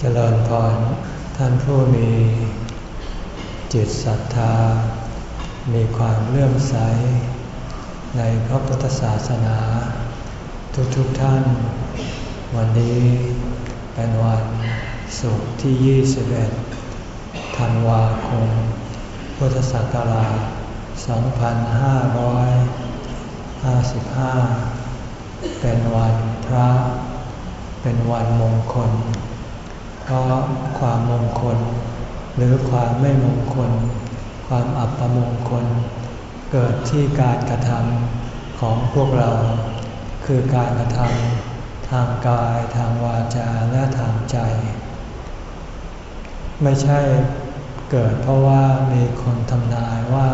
เจริญพรท่านผู้มีจิตศรัทธา มีความเลื่อมใส ในพระพุทธศาสนา ทุกๆทท่าน วันนี้เป็นวันศุกร์ที่ 21 ธันวาคม พุทธศักราช 2555 เป็นวันพระ เป็นวันมงคล เพราะความมงคล หรือความไม่มงคล ความอัปมงคล เกิดที่การกระทำของพวกเรา คือการกระทำทางกายทางวาจาและทางใจ ไม่ใช่เกิดเพราะว่ามีคนทำนายว่า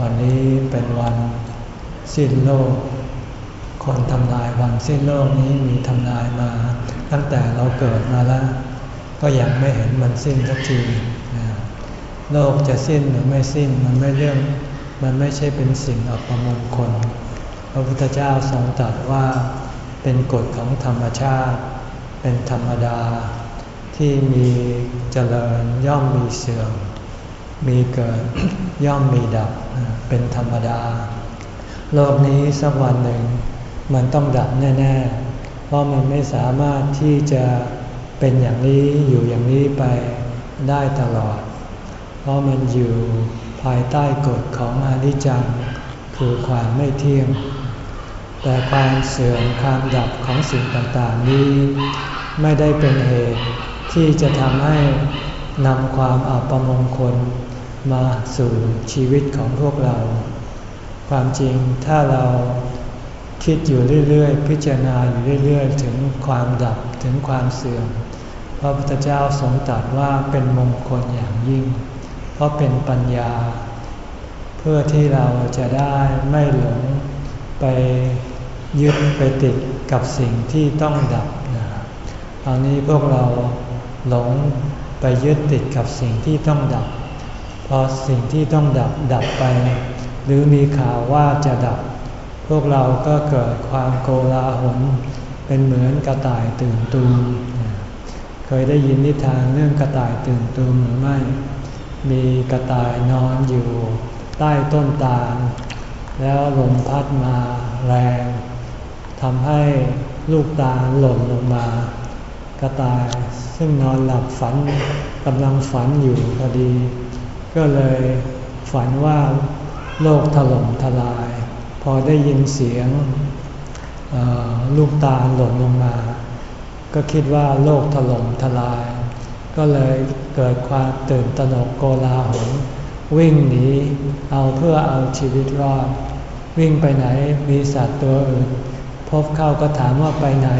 วันนี้เป็นวันสิ้นโลก คนทำนายวันสิ้นโลกนี้มีทำนายมา ตั้งแต่เราเกิดมาแล้ว ก็ยังไม่เห็นมันสิ้นสักทีโลกจะสิ้นหรือไม่สิ้นมันไม่เรื่องมันไม่ใช่เป็นสิ่งอัปมงคล พระพุทธเจ้าทรงตรัสว่าเป็นกฎของธรรมชาติ เป็นธรรมดา ที่มีเจริญย่อมมีเสื่อม มีเกิดย่อมมีดับเป็นธรรมดา โลกนี้สักวันหนึ่ง มันต้องดับแน่ ๆ เพราะมันไม่สามารถที่จะ เป็นอย่างนี้อยู่อย่างนี้ไปได้ตลอด เพราะมันอยู่ภายใต้กฎของอนิจจัง คือความไม่เที่ยง แต่ความเสื่อมความดับของสิ่งต่างๆนี้ ไม่ได้เป็นเหตุที่จะทำให้นำความอัปมงคลมาสู่ชีวิตของพวกเรา ความจริงถ้าเราคิดอยู่เรื่อยๆ พิจารณาอยู่เรื่อยๆ ถึงความดับถึงความเสื่อม พระพุทธเจ้าทรงตรัสว่าเป็นมงคลอย่างยิ่ง เพราะเป็นปัญญา เพื่อที่เราจะได้ไม่หลงไปยึดไปติดกับสิ่งที่ต้องดับนะตอนนี้พวกเราหลงไปยึดติดกับสิ่งที่ต้องดับ พอสิ่งที่ต้องดับดับไป หรือมีข่าวว่าจะดับ พวกเราก็เกิดความโกลาหลเป็นเหมือนกระต่ายตื่นตูม เคยได้ยินนิทานเรื่องกระต่ายตื่นตูมหรือไม่ มีกระต่ายนอนอยู่ใต้ต้นตาล แล้วลมพัดมาแรงทำให้ลูกตาลหล่นลงมา กระต่ายซึ่งนอนหลับฝันกำลังฝันอยู่พอดี ก็เลยฝันว่าโลกถล่มทลาย พอได้ยินเสียงลูกตาหล่นลงมา ก็คิดว่าโลกถล่มทลาย ก็เลยเกิดความตื่นตระหนกโกลาหลวิ่งหนีเอาเพื่อเอาชีวิตรอด วิ่งไปไหนมีสัตว์ตัวอื่น พบเข้าก็ถามว่าไปไหน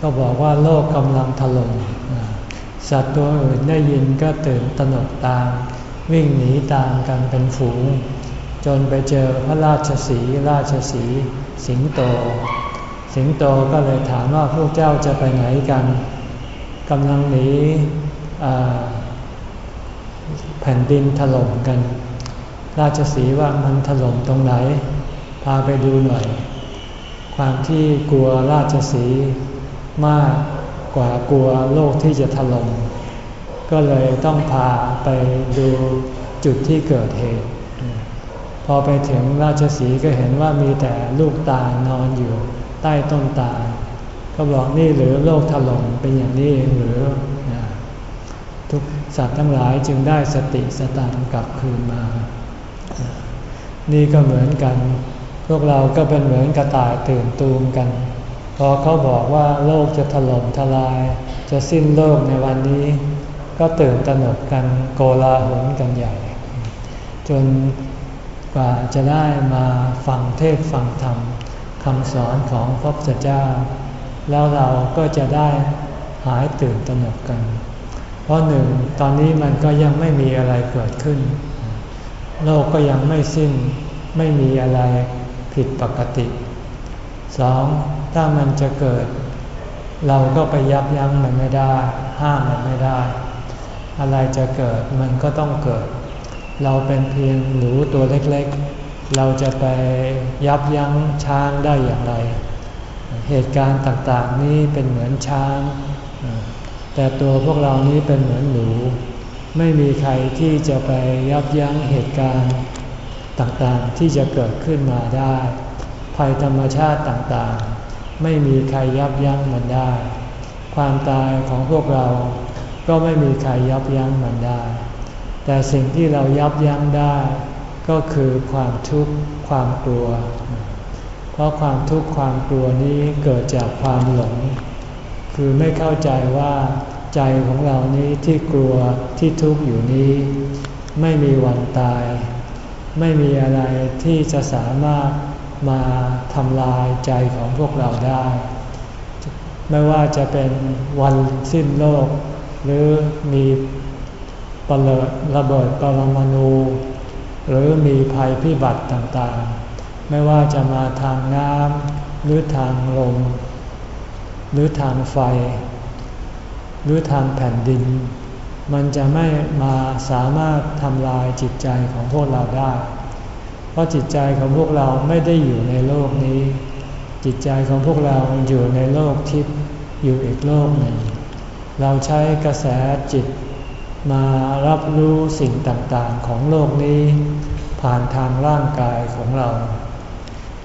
ก็บอกว่าโลกกำลังถล่มสัตว์ตัวอื่นได้ยินก็ตื่นตระหนกตาม วิ่งหนีตามกันเป็นฝูง จนไปเจอพระราชสีราชสีสิงโต สิงโตก็เลยถามว่าพวกเจ้าจะไปไหนกันกำลังหนีแผ่นดินถล่มกัน ราชสีว่ามันถล่มตรงไหน พาไปดูหน่อย ความที่กลัวราชสีมากกว่ากลัวโลกที่จะถล่มก็เลยต้องพาไปดูจุดที่เกิดเหตุ อไปถึงราชสีก็เห็นว่ามีแต่ลูกตาลนอนอยู่ใต้ต้นตาลก็บอกนี่หรือโลกถล่มเป็นอย่างนี้หรือทุกสัตว์ทั้งหลายจึงได้สติสตังกลับคืนมา นี่ก็เหมือนกัน พวกเราก็เป็นเหมือนกระต่ายตื่นตูมกัน พอเขาบอกว่าโลกจะถล่มทลาย จะสิ้นโลกในวันนี้ ก็ตื่นตระหนกกันโกลาหลกันใหญ่ จน กว่าจะได้มาฟังเทศฟังธรรมคำสอนของพระพุทธเจ้า แล้วเราก็จะได้หายตื่นตระหนกกัน เพราะหนึ่งตอนนี้มันก็ยังไม่มีอะไรเกิดขึ้น โลกก็ยังไม่สิ้นไม่มีอะไรผิดปกติสองถ้ามันจะเกิด เราก็ไปยับยั้งมันไม่ได้ ห้ามมันไม่ได้ อะไรจะเกิดมันก็ต้องเกิด เราเป็นเพียงหนูตัวเล็กๆ เราจะไปยับยั้งช้างได้อย่างไร เหตุการณ์ต่างๆนี้เป็นเหมือนช้าง แต่ตัวพวกเรานี้เป็นเหมือนหนู ไม่มีใครที่จะไปยับยั้งเหตุการณ์ต่างๆที่จะเกิดขึ้นมาได้ ภัยธรรมชาติต่างๆ ไม่มีใครยับยั้งมันได้ ความตายของพวกเราก็ไม่มีใครยับยั้งมันได้ แต่สิ่งที่เรายับยั้งได้ ก็คือความทุกข์ความกลัว เพราะความทุกข์ความกลัวนี้เกิดจากความหลง คือไม่เข้าใจว่าใจของเรานี้ที่กลัวที่ทุกข์อยู่นี้ ไม่มีวันตาย ไม่มีอะไรที่จะสามารถมาทำลายใจของพวกเราได้ ไม่ว่าจะเป็นวันสิ้นโลก หรือมี ปเระเบิดปรมาณูหรือมีภัยพิบัติต่างๆ ไม่ว่าจะมาทางน้ำหรือทางลม หรือทางไฟ หรือทางแผ่นดิน มันจะไม่มาสามารถทำลายจิตใจของพวกเราได้ เพราะจิตใจของพวกเราไม่ได้อยู่ในโลกนี้ จิตใจของพวกเราอยู่ในโลกทิพย์อยู่อีกโลกหนึ่ง เราใช้กระแสจิต มารับรู้สิ่งต่างๆของโลกนี้ ผ่านทางร่างกายของเรา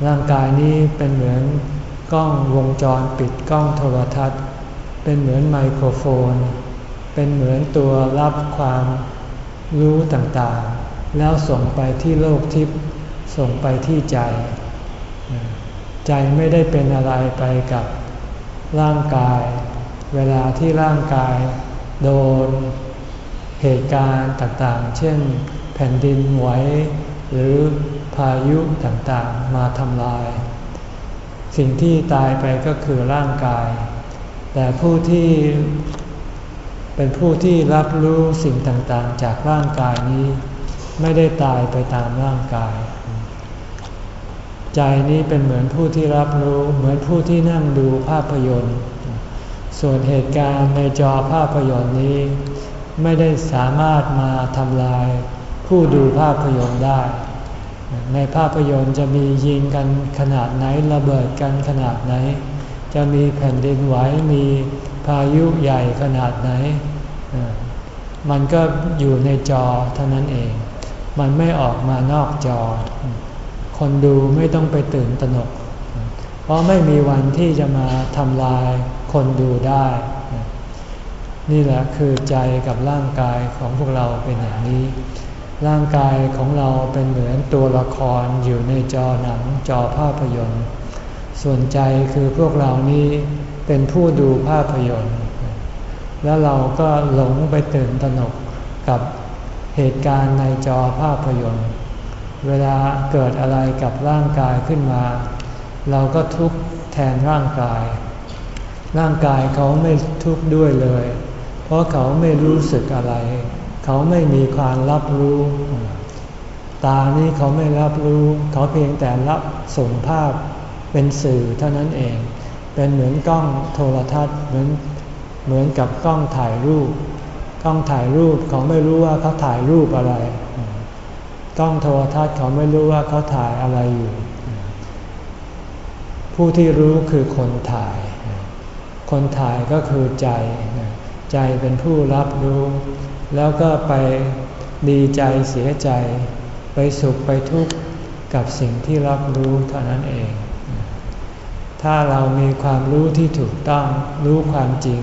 ร่างกายนี้เป็นเหมือนกล้องวงจรปิดกล้องโทรทัศน์ เป็นเหมือนไมโครโฟน เป็นเหมือนตัวรับความรู้ต่างๆ แล้วส่งไปที่โลกทิพย์ส่งไปที่ใจ ใจไม่ได้เป็นอะไรไปกับร่างกาย เวลาที่ร่างกายโดน เหตุการณ์ต่างๆ เช่น แผ่นดินไหวหรือพายุต่างๆ มาทำลาย สิ่งที่ตายไปก็คือร่างกาย แต่ผู้ที่เป็นผู้ที่รับรู้สิ่งต่างๆ จากร่างกายนี้ ไม่ได้ตายไปตามร่างกาย ใจนี้เป็นเหมือนผู้ที่รับรู้เหมือนผู้ที่นั่งดูภาพยนตร์ ส่วนเหตุการณ์ในจอภาพยนตร์นี้ ไม่ได้สามารถมาทำลายผู้ดูภาพยนตร์ได้ ในภาพยนตร์จะมียิงกันขนาดไหนระเบิดกันขนาดไหน จะมีแผ่นดินไหวมีพายุใหญ่ขนาดไหน มันก็อยู่ในจอเท่านั้นเอง มันไม่ออกมานอกจอ คนดูไม่ต้องไปตื่นตระหนก เพราะไม่มีวันที่จะมาทำลายคนดูได้ นี่แหละคือใจกับร่างกายของพวกเราเป็นอย่างนี้ ร่างกายของเราเป็นเหมือนตัวละครอยู่ในจอหนังจอภาพยนตร์ ส่วนใจคือพวกเรานี้เป็นผู้ดูภาพยนตร์ แล้วเราก็หลงไปตื่นตระหนกกับเหตุการณ์ในจอภาพยนตร์ เวลาเกิดอะไรกับร่างกายขึ้นมา เราก็ทุกข์แทนร่างกาย ร่างกายเขาไม่ทุกข์ด้วยเลย เพราะเขาไม่รู้สึกอะไร เขาไม่มีความรับรู้ ตานี้เขาไม่รับรู้ เขาเพียงแต่รับส่งภาพเป็นสื่อเท่านั้นเอง เป็นเหมือนกล้องโทรทัศน์เหมือนเหมือนกับกล้องถ่ายรูป กล้องถ่ายรูปเขาไม่รู้ว่าเขาถ่ายรูปอะไร กล้องโทรทัศน์เขาไม่รู้ว่าเขาถ่ายอะไรอยู่ ผู้ที่รู้คือคนถ่าย คนถ่ายก็คือใจ ใจเป็นผู้รับรู้ แล้วก็ไปดีใจเสียใจ ไปสุขไปทุกข์กับสิ่งที่รับรู้เท่านั้นเอง ถ้าเรามีความรู้ที่ถูกต้องรู้ความจริง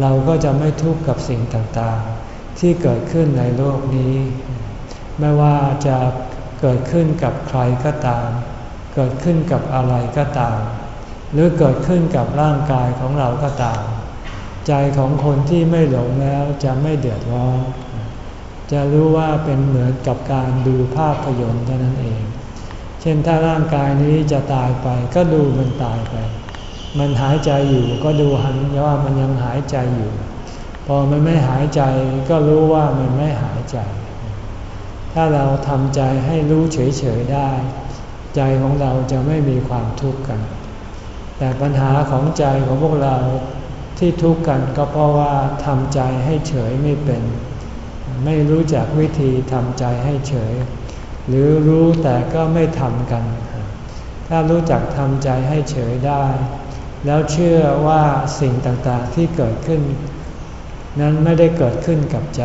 เราก็จะไม่ทุกข์กับสิ่งต่างๆ ที่เกิดขึ้นในโลกนี้ ไม่ว่าจะเกิดขึ้นกับใครก็ตาม เกิดขึ้นกับอะไรก็ตาม หรือเกิดขึ้นกับร่างกายของเราก็ตาม ใจของคนที่ไม่หลงแล้วจะไม่เดือดร้อน จะรู้ว่าเป็นเหมือนกับการดูภาพยนตร์เท่านั้นเอง เช่นถ้าร่างกายนี้จะตายไปก็ดูมันตายไป มันหายใจอยู่ก็ดูหันว่ามันยังหายใจอยู่ พอมันไม่หายใจก็รู้ว่ามันไม่หายใจ ถ้าเราทำใจให้รู้เฉยๆได้ ใจของเราจะไม่มีความทุกข์กัน แต่ปัญหาของใจของพวกเรา ที่ทุกข์กันก็เพราะว่าทำใจให้เฉยไม่เป็น ไม่รู้จักวิธีทำใจให้เฉย หรือรู้แต่ก็ไม่ทำกัน ถ้ารู้จักทำใจให้เฉยได้ แล้วเชื่อว่าสิ่งต่างๆที่เกิดขึ้น นั้นไม่ได้เกิดขึ้นกับใจ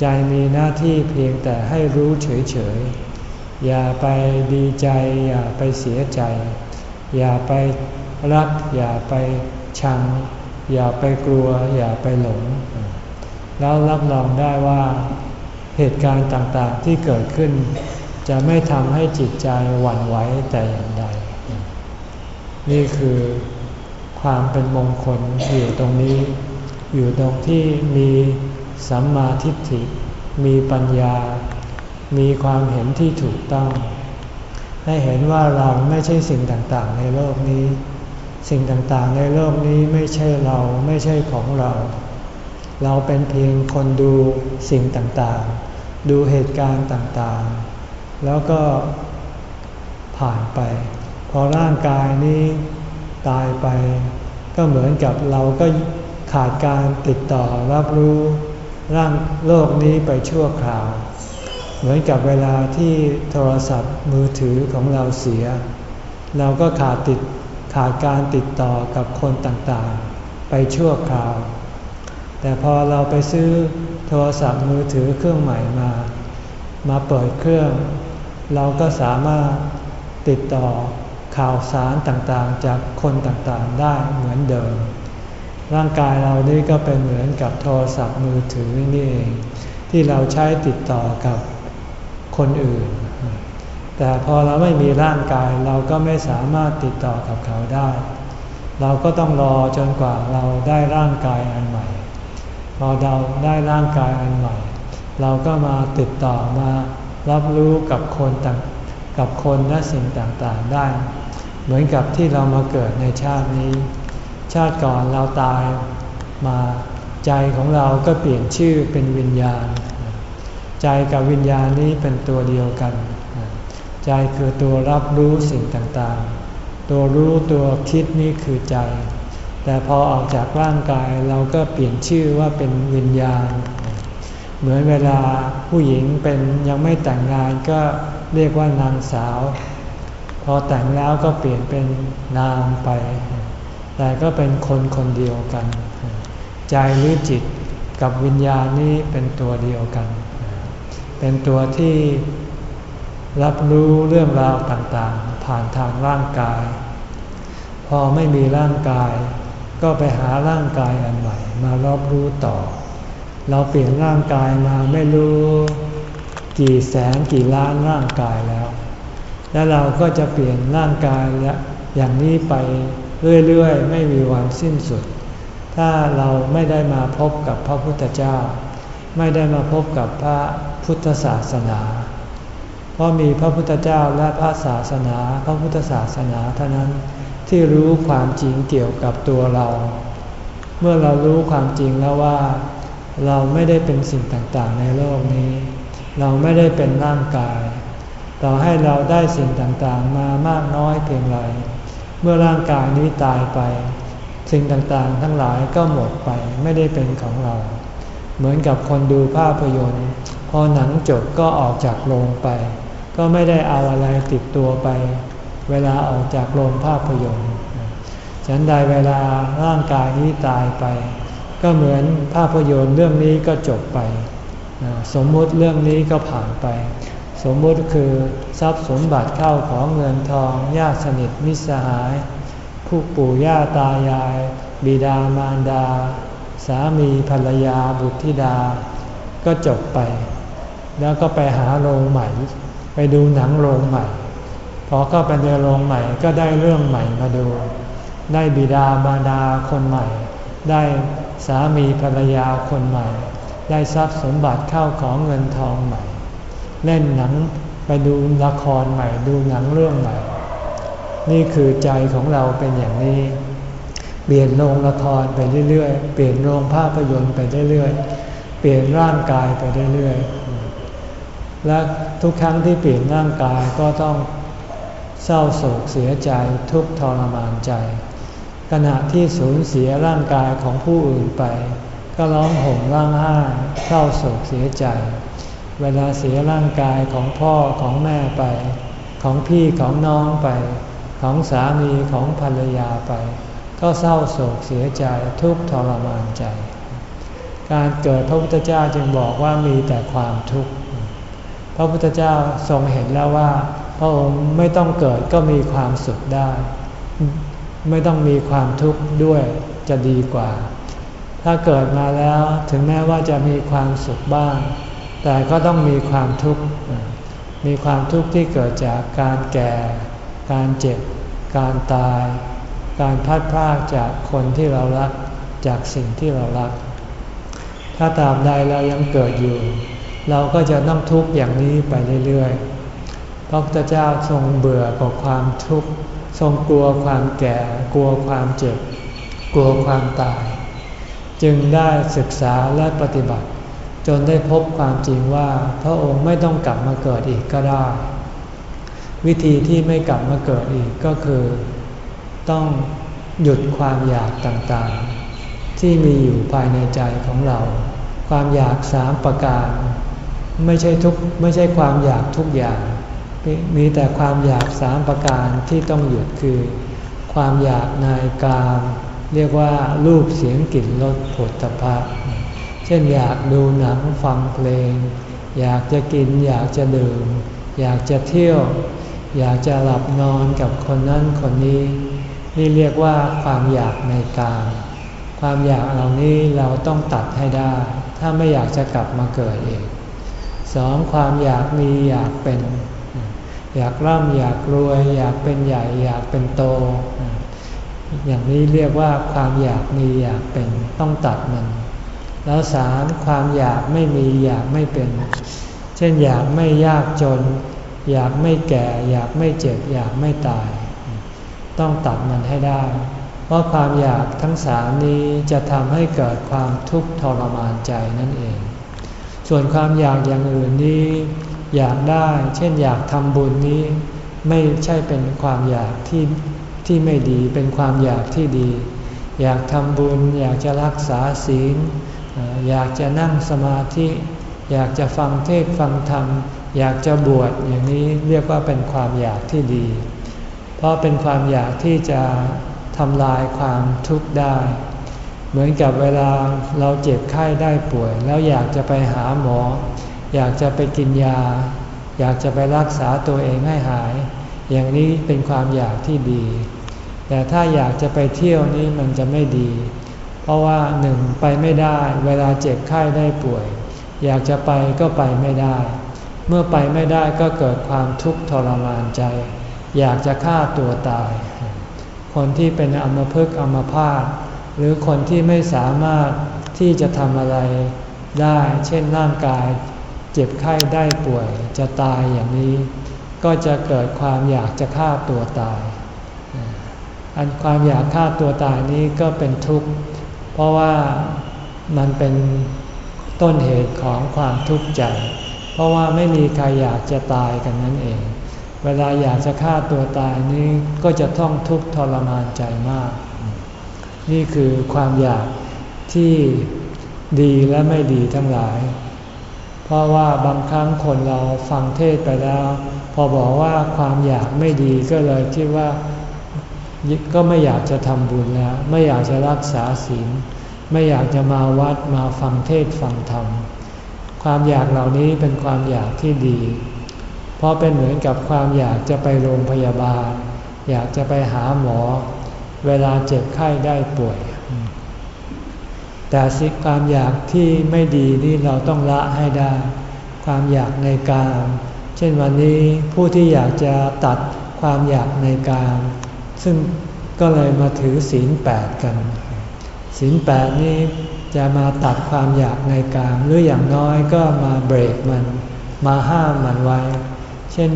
ใจมีหน้าที่เพียงแต่ให้รู้เฉยๆ อย่าไปดีใจ อย่าไปเสียใจ อย่าไปรักอย่าไปชัง อย่าไปกลัว อย่าไปหลง แล้วรับรองได้ว่าเหตุการณ์ต่างๆที่เกิดขึ้น จะไม่ทำให้จิตใจหวั่นไหวแต่อย่างใด นี่คือความเป็นมงคลอยู่ตรงนี้ อยู่ตรงที่มีสัมมาทิฏฐิ มีปัญญา มีความเห็นที่ถูกต้อง ให้เห็นว่าเราไม่ใช่สิ่งต่างๆในโลกนี้ สิ่งต่างๆ ในโลกนี้ไม่ใช่เราไม่ใช่ของเรา เราเป็นเพียงคนดูสิ่งต่างๆ ดูเหตุการณ์ต่างๆ แล้วก็ผ่านไป พอร่างกายนี้ตายไป ก็เหมือนกับเราก็ขาดการติดต่อรับรู้ร่างโลกนี้ไปชั่วคราว เหมือนกับเวลาที่โทรศัพท์มือถือของเราเสีย เราก็ขาดติด ขาดการติดต่อกับคนต่างๆ ไปชั่วคราว แต่พอเราไปซื้อโทรศัพท์มือถือเครื่องใหม่มา มาเปิดเครื่อง เราก็สามารถติดต่อข่าวสารต่างๆ จากคนต่างๆ ได้เหมือนเดิม ร่างกายเรานี่ก็เป็นเหมือนกับโทรศัพท์มือถือนี่เองที่เราใช้ติดต่อกับคนอื่น แต่พอเราไม่มีร่างกายเราก็ไม่สามารถติดต่อกับเขาได้ เราก็ต้องรอจนกว่าเราได้ร่างกายอันใหม่ พอเราได้ร่างกายอันใหม่ เราก็มาติดต่อมารับรู้กับคนต่างกับคนและสิ่งต่างๆได้ เหมือนกับที่เรามาเกิดในชาตินี้ ชาติก่อนเราตายมาใจของเราก็เปลี่ยนชื่อเป็นวิญญาณ ใจกับวิญญาณนี้เป็นตัวเดียวกัน ใจคือตัวรับรู้สิ่งต่างๆ ตัวรู้ตัวคิดนี่คือใจ แต่พอออกจากร่างกายเราก็เปลี่ยนชื่อว่าเป็นวิญญาณ เหมือนเวลาผู้หญิงเป็นยังไม่แต่งงานก็เรียกว่านางสาว พอแต่งแล้วก็เปลี่ยนเป็นนางไป แต่ก็เป็นคนคนเดียวกัน ใจหรือจิตกับวิญญาณนี้เป็นตัวเดียวกัน เป็นตัวที่ รับรู้เรื่องราวต่างๆ ผ่านทางร่างกาย พอไม่มีร่างกาย ก็ไปหาร่างกายอันใหม่ มารับรู้ต่อ เราเปลี่ยนร่างกายมาไม่รู้ กี่แสนกี่ล้านร่างกายแล้ว แล้วเราก็จะเปลี่ยนร่างกายและอย่างนี้ไปเรื่อยๆ ไม่มีวันสิ้นสุด ถ้าเราไม่ได้มาพบกับพระพุทธเจ้า ไม่ได้มาพบกับพระพุทธศาสนา เพราะมีพระพุทธเจ้าและพระศาสนา พระพุทธศาสนาเท่านั้นที่รู้ความจริงเกี่ยวกับตัวเรา เมื่อเรารู้ความจริงแล้วว่า เราไม่ได้เป็นสิ่งต่างๆ ในโลกนี้ เราไม่ได้เป็นร่างกาย ต่อให้เราได้สิ่งต่างๆ มามากน้อยเพียงไรเมื่อร่างกายนี้ตายไป สิ่งต่างๆ ทั้งหลายก็หมดไปไม่ได้เป็นของเรา เหมือนกับคนดูภาพยนตร์ พอหนังจบก็ออกจากโรงไป ก็ไม่ได้เอาอะไรติดตัวไป เวลาออกจากโรงภาพยนตร์ฉันใดเวลาร่างกายนี้ตายไป ก็เหมือนภาพยนตร์เรื่องนี้ก็จบไป สมมุติเรื่องนี้ก็ผ่านไป สมมุติคือทรัพย์สมบัติเข้าของเงินทองญาติสนิทมิสหาย ผู้ปู่ย่าตายาย บิดามารดา สามีภรรยาบุตรธิดา ก็จบไป แล้วก็ไปหาโรงใหม่ ไปดูหนังโรงใหม่ พอเข้าไปในโรงใหม่ก็ได้เรื่องใหม่มาดู ได้บิดามารดาคนใหม่ ได้สามีภรรยาคนใหม่ ได้ทรัพย์สมบัติเข้าของเงินทองใหม่ เล่นหนังไปดูละครใหม่ ดูหนังเรื่องใหม่ นี่คือใจของเราเป็นอย่างนี้เปลี่ยนโรงละครไปเรื่อยๆ เปลี่ยนโรงภาพยนตร์ไปเรื่อยๆ เปลี่ยนร่างกายไปเรื่อยๆ และทุกครั้งที่เปลี่ยนร่างกายก็ต้องเศร้าโศกเสียใจทุกทรมานใจ ขณะที่สูญเสียร่างกายของผู้อื่นไป ก็ร้องห่มร้องไห้เศร้าโศกเสียใจ เวลาเสียร่างกายของพ่อของแม่ไป ของพี่ของน้องไป ของสามีของภรรยาไป ก็เศร้าโศกเสียใจทุกทรมานใจ การเกิดพระพุทธเจ้าจึงบอกว่ามีแต่ความทุกข์ พระพุทธเจ้าทรงเห็นแล้วว่า พระองค์ไม่ต้องเกิดก็มีความสุขได้ ไม่ต้องมีความทุกข์ด้วยจะดีกว่า ถ้าเกิดมาแล้วถึงแม้ว่าจะมีความสุขบ้าง แต่ก็ต้องมีความทุกข์ มีความทุกข์ที่เกิดจากการแก่ การเจ็บ การตาย การพัดพรากจากคนที่เรารัก จากสิ่งที่เรารัก ถ้าตาบใดเรายังเกิดอยู่ เราก็จะต้องทุกข์อย่างนี้ไปเรื่อยๆ พระพุทธเจ้าทรงเบื่อกับความทุกข์ ทรงกลัวความแก่ กลัวความเจ็บ กลัวความตาย จึงได้ศึกษาและปฏิบัติ จนได้พบความจริงว่า พระองค์ไม่ต้องกลับมาเกิดอีกก็ได้ วิธีที่ไม่กลับมาเกิดอีกก็คือ ต้องหยุดความอยากต่างๆ ที่มีอยู่ภายในใจของเรา ความอยากสามประการ ไม่ใช่ทุกไม่ใช่ความอยากทุกอย่าง มีแต่ความอยากสามประการที่ต้องหยุดคือ ความอยากในกามเรียกว่ารูปเสียงกลิ่นรสผลตภะเช่นอยากดูหนังฟังเพลง อยากจะกินอยากจะดื่ม อยากจะเที่ยว อยากจะหลับนอนกับคนนั้นคนนี้ นี่เรียกว่าความอยากในกามความอยากเหล่านี้เราต้องตัดให้ได้ ถ้าไม่อยากจะกลับมาเกิดเอง สองความอยากมีอยากเป็น อยากร่ำอยากรวย อยากเป็นใหญ่ อยากเป็นโต อย่างนี้เรียกว่าความอยากมีอยากเป็นต้องตัดมัน แล้วสามความอยากไม่มีอยากไม่เป็น เช่นอยากไม่ยากจน อยากไม่แก่ อยากไม่เจ็บ อยากไม่ตาย ต้องตัดมันให้ได้ เพราะความอยากทั้งสามนี้จะทำให้เกิดความทุกข์ทรมานใจนั่นเอง ส่วนความอยากอย่างอื่นนี้ อยากได้ เช่นอยากทำบุญนี้ ไม่ใช่เป็นความอยากที่ที่ไม่ดี เป็นความอยากที่ดี อยากทำบุญ อยากจะรักษาศีล อยากจะนั่งสมาธิ อยากจะฟังเทศฟังธรรม อยากจะบวชอย่างนี้เรียกว่าเป็นความอยากที่ดี เพราะเป็นความอยากที่จะทำลายความทุกข์ได้ เหมือนกับเวลาเราเจ็บไข้ได้ป่วย แล้วอยากจะไปหาหมอ อยากจะไปกินยา อยากจะไปรักษาตัวเองให้หาย อย่างนี้เป็นความอยากที่ดี แต่ถ้าอยากจะไปเที่ยวนี้มันจะไม่ดี เพราะว่าหนึ่งไปไม่ได้ เวลาเจ็บไข้ได้ป่วย อยากจะไปก็ไปไม่ได้ เมื่อไปไม่ได้ก็เกิดความทุกข์ทรมานใจ อยากจะฆ่าตัวตาย คนที่เป็นอัมพฤกอมพาต หรือคนที่ไม่สามารถที่จะทำอะไรได้ เช่นร่างกายเจ็บไข้ได้ป่วยจะตายอย่างนี้ ก็จะเกิดความอยากจะฆ่าตัวตาย อันความอยากฆ่าตัวตายนี้ก็เป็นทุกข์ เพราะว่ามันเป็นต้นเหตุของความทุกข์ใจ เพราะว่าไม่มีใครอยากจะตายกันนั่นเอง เวลาอยากจะฆ่าตัวตายนี้ก็จะต้องทุกข์ทรมานใจมาก นี่คือความอยากที่ดีและไม่ดีทั้งหลาย เพราะว่าบางครั้งคนเราฟังเทศไปแล้ว พอบอกว่าความอยากไม่ดีก็เลยคิดว่าก็ไม่อยากจะทำบุญแล้ว ไม่อยากจะรักษาศีลไม่อยากจะมาวัดมาฟังเทศฟังธรรม ความอยากเหล่านี้เป็นความอยากที่ดี เพราะเป็นเหมือนกับความอยากจะไปโรงพยาบาล อยากจะไปหาหมอ เวลาเจ็บไข้ได้ป่วย แต่สิความอยากที่ไม่ดีนี่เราต้องละให้ได้ ความอยากในกาม เช่นวันนี้ผู้ที่อยากจะตัดความอยากในกาม ซึ่งก็เลยมาถือศีลแปดกัน ศีลแปดนี้จะมาตัดความอยากในกาม หรืออย่างน้อยก็มาเบรกมัน มาห้ามมันไว้ เช่น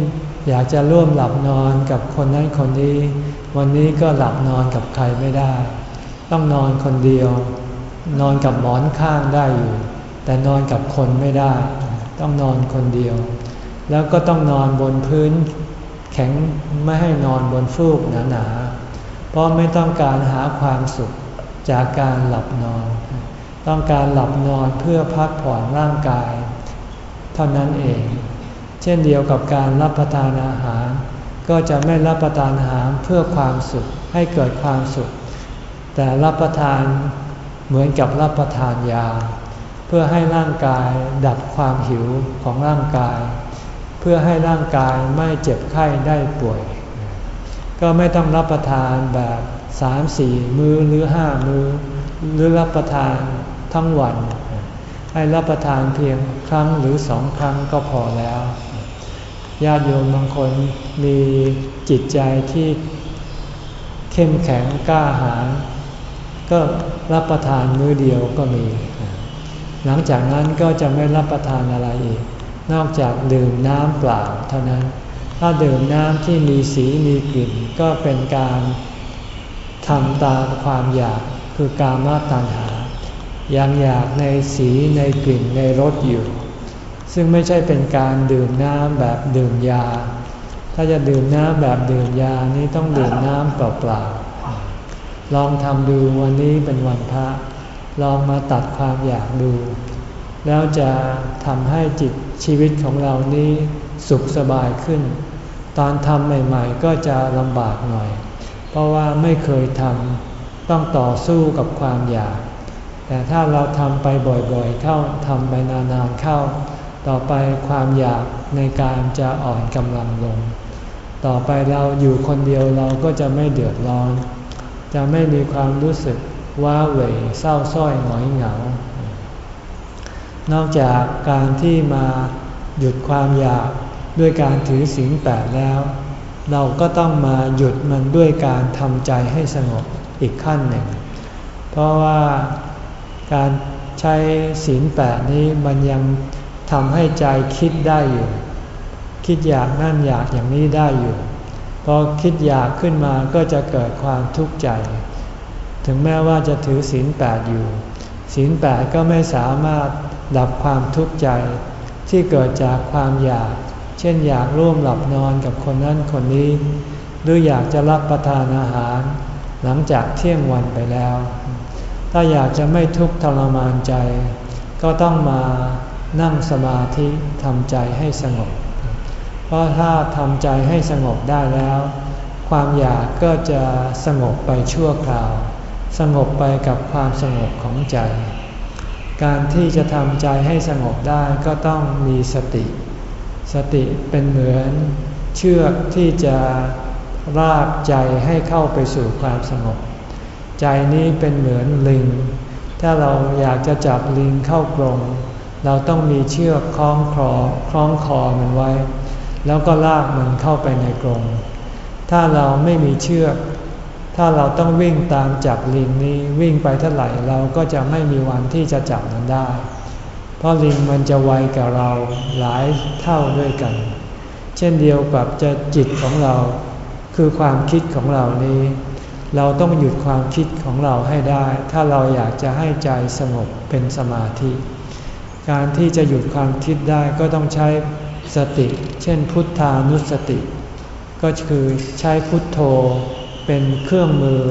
อยากจะร่วมหลับนอนกับคนนั้นคนนี้ วันนี้ก็หลับนอนกับใครไม่ได้ ต้องนอนคนเดียว นอนกับหมอนข้างได้อยู่ แต่นอนกับคนไม่ได้ ต้องนอนคนเดียว แล้วก็ต้องนอนบนพื้น แข็งไม่ให้นอนบนฟูกหนาๆ เพราะไม่ต้องการหาความสุขจากการหลับนอน ต้องการหลับนอนเพื่อพักผ่อนร่างกาย เท่านั้นเอง เช่นเดียวกับการรับประทานอาหาร ก็จะไม่รับประทานอาหารเพื่อความสุขให้เกิดความสุข แต่รับประทานเหมือนกับรับประทานยา เพื่อให้ร่างกายดับความหิวของร่างกาย เพื่อให้ร่างกายไม่เจ็บไข้ได้ป่วย ก็ไม่ต้องรับประทานแบบสามสี่มื้อหรือห้ามื้อหรือรับประทานทั้งวัน ให้รับประทานเพียงครั้งหรือสองครั้งก็พอแล้ว ญาติโยมบางคนมีจิตใจที่เข้มแข็งกล้าหาญก็รับประทานมื้อเดียวก็มี หลังจากนั้นก็จะไม่รับประทานอะไรอีก นอกจากดื่มน้ำเปล่าเท่านั้น ถ้าดื่มน้ำที่มีสีมีกลิ่นก็เป็นการทำตามความอยากคือการมาตัณหา ยังอยากในสีในกลิ่นในรสอยู่ ซึ่งไม่ใช่เป็นการดื่มน้ำแบบดื่มยา ถ้าจะดื่มน้ำแบบดื่มยานี้ต้องดื่มน้ำเปล่าๆลองทำดูวันนี้เป็นวันพระ ลองมาตัดความอยากดู แล้วจะทำให้จิตชีวิตของเรานี้สุขสบายขึ้น ตอนทำใหม่ๆก็จะลำบากหน่อย เพราะว่าไม่เคยทำต้องต่อสู้กับความอยาก แต่ถ้าเราทำไปบ่อยๆ เข้าทำไปนานๆเข้า ต่อไปความอยากในการจะอ่อนกำลังลง ต่อไปเราอยู่คนเดียวเราก็จะไม่เดือดร้อน จะไม่มีความรู้สึกว้าเหวเศร้าส้อยหงอยเหงา นอกจากการที่มาหยุดความอยากด้วยการถือศีลแปดแล้ว เราก็ต้องมาหยุดมันด้วยการทำใจให้สงบอีกขั้นหนึ่ง เพราะว่าการใช้ศีลแปดนี้มันยัง ทำให้ใจคิดได้อยู่ คิดอยากนั่นอยากอย่างนี้ได้อยู่ พอคิดอยากขึ้นมาก็จะเกิดความทุกข์ใจ ถึงแม้ว่าจะถือศีลแปดอยู่ ศีลแปดก็ไม่สามารถดับความทุกข์ใจ ที่เกิดจากความอยาก เช่นอยากร่วมหลับนอนกับคนนั้นคนนี้ หรืออยากจะรับประทานอาหาร หลังจากเที่ยงวันไปแล้ว ถ้าอยากจะไม่ทุกข์ทรมานใจ ก็ต้องมา นั่งสมาธิทำใจให้สงบ เพราะถ้าทำใจให้สงบได้แล้ว ความอยากก็จะสงบไปชั่วคราว สงบไปกับความสงบของใจ การที่จะทำใจให้สงบได้ก็ต้องมีสติ สติเป็นเหมือนเชือกที่จะลากใจให้เข้าไปสู่ความสงบ ใจนี้เป็นเหมือนลิง ถ้าเราอยากจะจับลิงเข้ากรง เราต้องมีเชือกคล้องคอคล้องคอมันไว้ แล้วก็ลากมันเข้าไปในกรงถ้าเราไม่มีเชือก ถ้าเราต้องวิ่งตามจับลิงนี้วิ่งไปเท่าไหร่เราก็จะไม่มีวันที่จะจับมันได้ เพราะลิงมันจะไวกับเราหลายเท่าด้วยกัน เช่นเดียวกับจะจิตของเรา คือความคิดของเรานี้ เราต้องหยุดความคิดของเราให้ได้ ถ้าเราอยากจะให้ใจสงบเป็นสมาธิ การที่จะหยุดความคิดได้ก็ต้องใช้สติ เช่น พุทธานุสติ ก็คือใช้พุทโธเป็นเครื่องมือ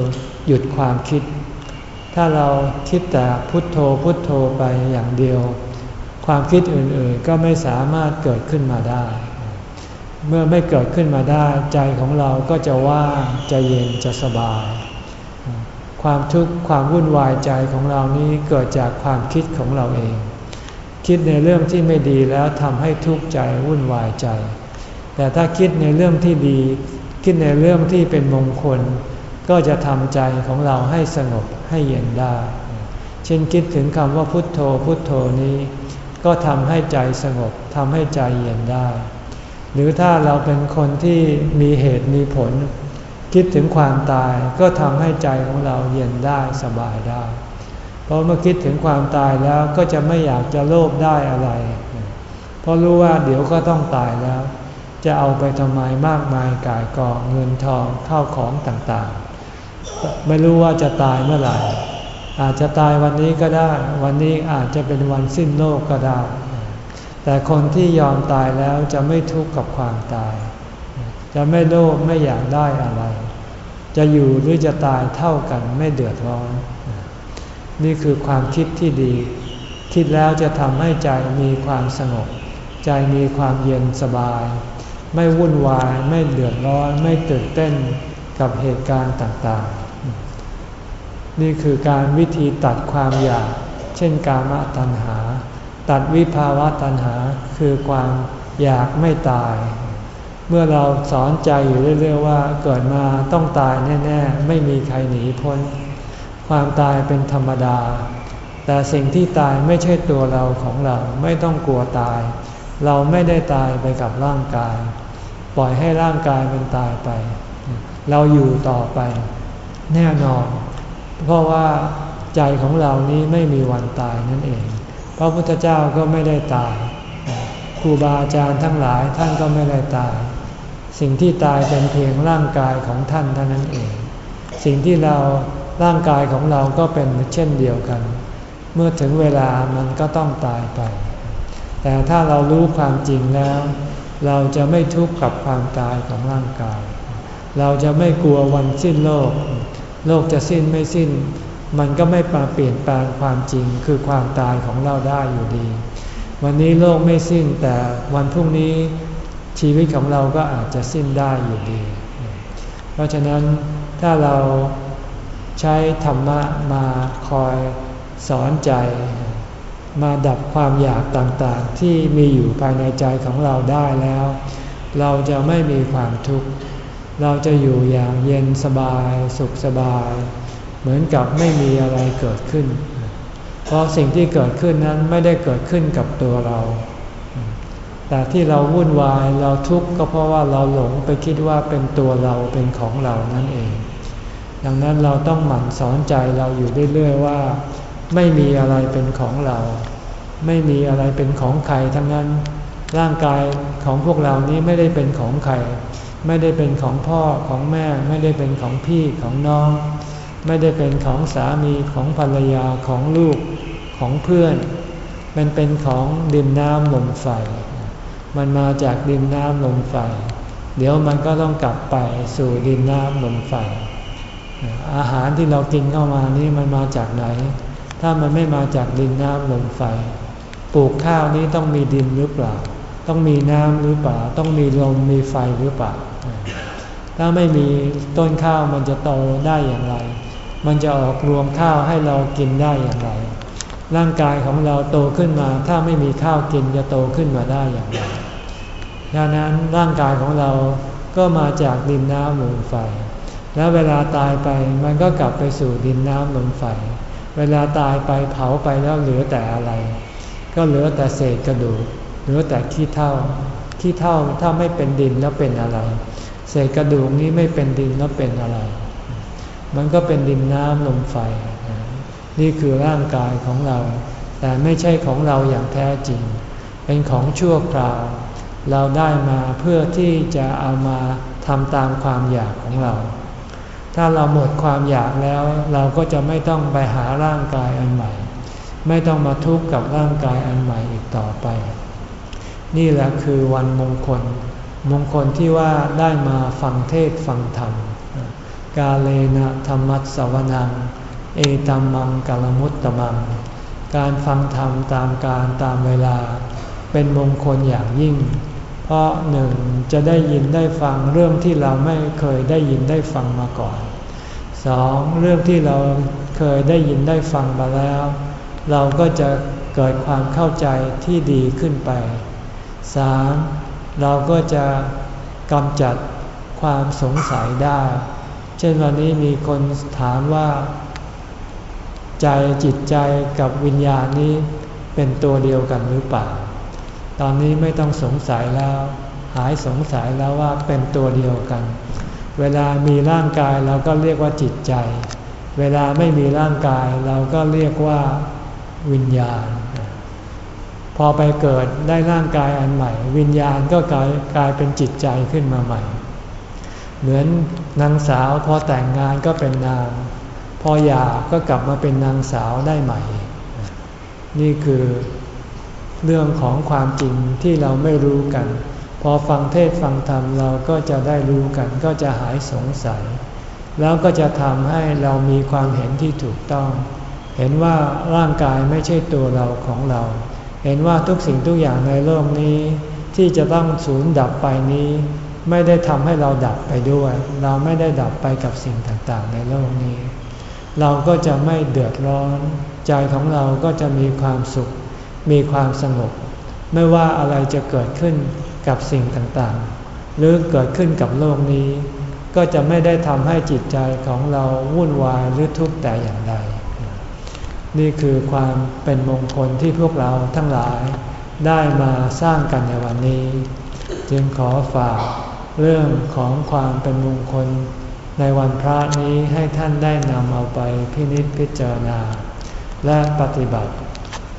หยุดความคิด ถ้าเราคิดแต่พุทโธพุทโธไปอย่างเดียว ความคิดอื่นๆก็ไม่สามารถเกิดขึ้นมาได้ เมื่อไม่เกิดขึ้นมาได้ ใจของเราก็จะว่างจะเย็นจะสบาย ความทุกข์ความวุ่นวายใจของเรานี้เกิดจากความคิดของเราเอง คิดในเรื่องที่ไม่ดีแล้วทำให้ทุกข์ใจวุ่นวายใจ แต่ถ้าคิดในเรื่องที่ดี คิดในเรื่องที่เป็นมงคล ก็จะทำใจของเราให้สงบให้เย็นได้ เช่นคิดถึงคำว่าพุทโธพุทโธนี้ ก็ทำให้ใจสงบทำให้ใจเย็นได้ หรือถ้าเราเป็นคนที่มีเหตุมีผล คิดถึงความตายก็ทำให้ใจของเราเย็นได้สบายได้ ราะเมื่อคิดถึงความตายแล้วก็จะไม่อยากจะโลภได้อะไร เพราะรู้ว่าเดี๋ยวก็ต้องตายแล้ว จะเอาไปทำไมมากมายกายกองเงินทองเข้าของต่างๆ ไม่รู้ว่าจะตายเมื่อไหร่ อาจจะตายวันนี้ก็ได้ วันนี้อาจจะเป็นวันสิ้นโลกก็ได้ แต่คนที่ยอมตายแล้วจะไม่ทุกข์กับความตาย จะไม่โลภไม่อยากได้อะไร จะอยู่หรือจะตายเท่ากันไม่เดือดร้อน นี่คือความคิดที่ดี คิดแล้วจะทำให้ใจมีความสงบ ใจมีความเย็นสบาย ไม่วุ่นวายไม่เดือดร้อน ไม่ตื่นเต้นกับเหตุการณ์ต่างๆ นี่คือการวิธีตัดความอยากชช่นกามตัณหา ตัดวิภาวะตัณหาคือความอยากไม่ตาย เมื่อเราสอนใจอยู่เรื่อยๆว่าเกิดมาต้องตายแน่ ๆ ไม่มีใครหนีพ้น ความตายเป็นธรรมดา แต่สิ่งที่ตายไม่ใช่ตัวเราของเราไม่ต้องกลัวตาย เราไม่ได้ตายไปกับร่างกาย ปล่อยให้ร่างกายมันตายไป เราอยู่ต่อไป แน่นอน เพราะว่าใจของเรานี้ไม่มีวันตายนั่นเอง พระพุทธเจ้าก็ไม่ได้ตายครูบาอาจารย์ทั้งหลายท่านก็ไม่ได้ตาย สิ่งที่ตายเป็นเพียงร่างกายของท่านเท่านั้นเอง สิ่งที่เรา ร่างกายของเราก็เป็นเช่นเดียวกัน เมื่อถึงเวลามันก็ต้องตายไป แต่ถ้าเรารู้ความจริงแล้ว เราจะไม่ทุกข์กับความตายของร่างกาย เราจะไม่กลัววันสิ้นโลก โลกจะสิ้นไม่สิ้น มันก็ไม่มาเปลี่ยนแปลงความจริงคือความตายของเราได้อยู่ดี วันนี้โลกไม่สิ้นแต่วันพรุ่งนี้ชีวิตของเราก็อาจจะสิ้นได้อยู่ดี เพราะฉะนั้นถ้าเรา ใช้ธรรมะมาคอยสอนใจ มาดับความอยากต่างๆ ที่มีอยู่ภายในใจของเราได้แล้ว เราจะไม่มีความทุกข์ เราจะอยู่อย่างเย็นสบาย สุขสบาย เหมือนกับไม่มีอะไรเกิดขึ้น เพราะสิ่งที่เกิดขึ้นนั้นไม่ได้เกิดขึ้นกับตัวเรา แต่ที่เราวุ่นวายเราทุกข์ก็เพราะว่าเราหลงไปคิดว่าเป็นตัวเราเป็นของเรานั่นเอง ดังนั้นเราต้องหมั่นสอนใจเราอยู่เรื่อยๆว่า ไม่มีอะไรเป็นของเรา ไม่มีอะไรเป็นของใครทั้งนั้น ร่างกายของพวกเรานี้ไม่ได้เป็นของใคร ไม่ได้เป็นของพ่อของแม่ ไม่ได้เป็นของพี่ของน้อง ไม่ได้เป็นของสามีของภรรยาของลูกของเพื่อน มันเป็นของดินน้ำลมไฟมันมาจากดินน้ำลมไฟเดี๋ยวมันก็ต้องกลับไปสู่ดินน้ำลมไฟ อาหารที่เรากินเข้ามานี้มันมาจากไหน ถ้ามันไม่มาจากดินน้ำลมไฟ ปลูกข้าวนี้ต้องมีดินหรือเปล่า ต้องมีน้ำหรือเปล่า ต้องมีลมมีไฟหรือเปล่า ถ้าไม่มีต้นข้าวมันจะโตได้อย่างไร มันจะออกรวงข้าวให้เรากินได้อย่างไร ร่างกายของเราโตขึ้นมา ถ้าไม่มีข้าวกินจะโตขึ้นมาได้อย่างไรดังนั้นร่างกายของเราก็มาจากดินน้ำลมไฟ แล้วเวลาตายไปมันก็กลับไปสู่ดินน้ำลมไฟ เวลาตายไปเผาไปแล้วเหลือแต่อะไร ก็เหลือแต่เศษกระดูก เหลือแต่ขี้เท่า ขี้เท่าถ้าไม่เป็นดินแล้วเป็นอะไร เศษกระดูกนี้ไม่เป็นดินแล้วเป็นอะไร มันก็เป็นดินน้ำลมไฟ นี่คือร่างกายของเรา แต่ไม่ใช่ของเราอย่างแท้จริง เป็นของชั่วคราว เราได้มาเพื่อที่จะเอามาทำตามความอยากของเรา ถ้าเราหมดความอยากแล้ว เราก็จะไม่ต้องไปหาร่างกายอันใหม่ ไม่ต้องมาทุกข์กับร่างกายอันใหม่อีกต่อไป นี่แหละคือวันมงคล มงคลที่ว่าได้มาฟังเทศฟังธรรม กาเลนะธรรมัสวนัง เอตัมมังกลมุตตมัง การฟังธรรมตามการตามเวลา เป็นมงคลอย่างยิ่ง ราะหนึ่งจะได้ยินได้ฟังเรื่องที่เราไม่เคยได้ยินได้ฟังมาก่อนสองเรื่องที่เราเคยได้ยินได้ฟังมาแล้ว เราก็จะเกิดความเข้าใจที่ดีขึ้นไปสามเราก็จะกำจัดความสงสัยได้ เช่นวันนี้มีคนถามว่า ใจจิตใจกับวิญญาณนี้เป็นตัวเดียวกันหรือเปล่า ตอนนี้ไม่ต้องสงสัยแล้ว หายสงสัยแล้วว่าเป็นตัวเดียวกัน เวลามีร่างกายเราก็เรียกว่าจิตใจ เวลาไม่มีร่างกายเราก็เรียกว่าวิญญาณ พอไปเกิดได้ร่างกายอันใหม่ วิญญาณก็กลายกลายเป็นจิตใจขึ้นมาใหม่ เหมือนนางสาวพอแต่งงานก็เป็นนาง พอหย่าก็กลับมาเป็นนางสาวได้ใหม่ นี่คือ เรื่องของความจริงที่เราไม่รู้กัน พอฟังเทศฟังธรรมเราก็จะได้รู้กัน ก็จะหายสงสัย แล้วก็จะทำให้เรามีความเห็นที่ถูกต้อง เห็นว่าร่างกายไม่ใช่ตัวเราของเรา เห็นว่าทุกสิ่งทุกอย่างในโลกนี้ ที่จะต้องสูญดับไปนี้ ไม่ได้ทำให้เราดับไปด้วย เราไม่ได้ดับไปกับสิ่งต่างๆ ในโลกนี้ เราก็จะไม่เดือดร้อน ใจของเราก็จะมีความสุข มีความสงบ ไม่ว่าอะไรจะเกิดขึ้นกับสิ่งต่างๆ หรือเกิดขึ้นกับโลกนี้ ก็จะไม่ได้ทำให้จิตใจของเราวุ่นวายหรือทุกข์แต่อย่างใด นี่คือความเป็นมงคลที่พวกเราทั้งหลายได้มาสร้างกันในวันนี้ จึงขอฝากเรื่องของความเป็นมงคลในวันพระนี้ให้ท่านได้นำเอาไปพินิจพิจารณา และปฏิบัติ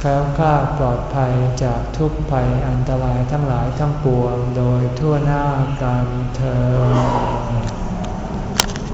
แคล้วคลาดปลอดภัยจากทุกภัยอันตรายทั้งหลายทั้งปวงโดยทั่วหน้ากันเธอ